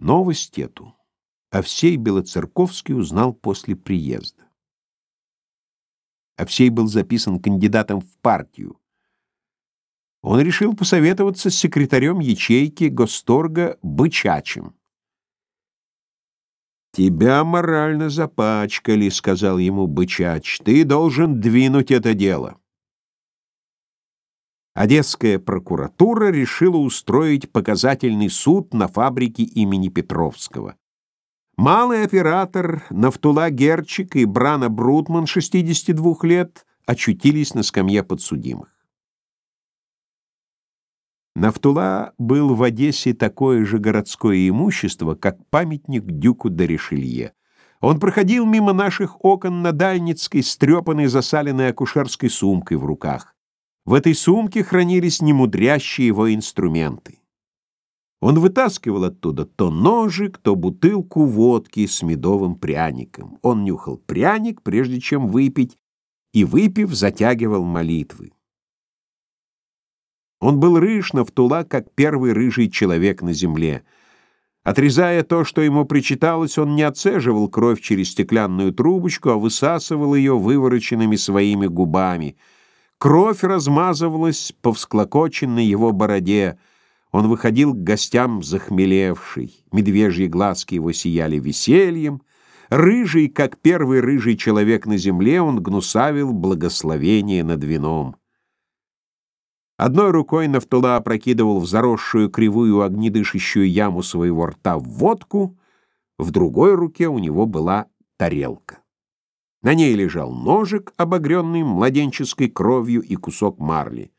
Новость эту Овсей Белоцерковский узнал после приезда. Овсей был записан кандидатом в партию. Он решил посоветоваться с секретарем ячейки Госторга Бычачем. «Тебя морально запачкали», — сказал ему Бычач. «Ты должен двинуть это дело». Одесская прокуратура решила устроить показательный суд на фабрике имени Петровского. Малый оператор Нафтула Герчик и Брана Брутман, 62 лет, очутились на скамье подсудимых. Нафтула был в Одессе такое же городское имущество, как памятник Дюку де Ришелье. Он проходил мимо наших окон на Дальницкой с трепанной засаленной акушерской сумкой в руках. В этой сумке хранились немудрящие его инструменты. Он вытаскивал оттуда то ножик, то бутылку водки с медовым пряником. Он нюхал пряник, прежде чем выпить, и, выпив, затягивал молитвы. Он был рыж на втула, как первый рыжий человек на земле. Отрезая то, что ему причиталось, он не отцеживал кровь через стеклянную трубочку, а высасывал ее вывороченными своими губами — Кровь размазывалась по всклокоченной его бороде. Он выходил к гостям захмелевший. Медвежьи глазки его сияли весельем. Рыжий, как первый рыжий человек на земле, он гнусавил благословение над вином. Одной рукой Нафтула опрокидывал в заросшую кривую огнедышащую яму своего рта водку, в другой руке у него была тарелка. На ней лежал ножик, обогренный младенческой кровью и кусок марли.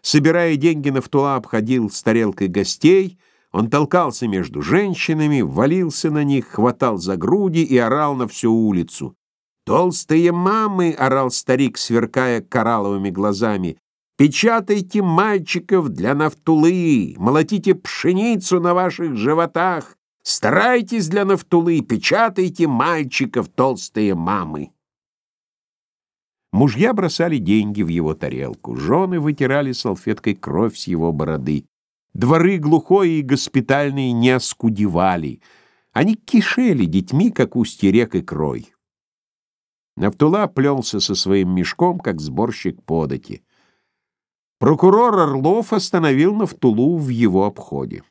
Собирая деньги, Нафтула обходил с тарелкой гостей, он толкался между женщинами, валился на них, хватал за груди и орал на всю улицу. «Толстые мамы!» — орал старик, сверкая коралловыми глазами. «Печатайте мальчиков для нафтулы, молотите пшеницу на ваших животах, старайтесь для нафтулы, печатайте мальчиков, толстые мамы!» Мужья бросали деньги в его тарелку, жены вытирали салфеткой кровь с его бороды. Дворы глухой и госпитальные не оскудевали. Они кишели детьми, как устье рек и крой. Нафтула плелся со своим мешком, как сборщик подати. Прокурор Орлов остановил Нафтулу в его обходе.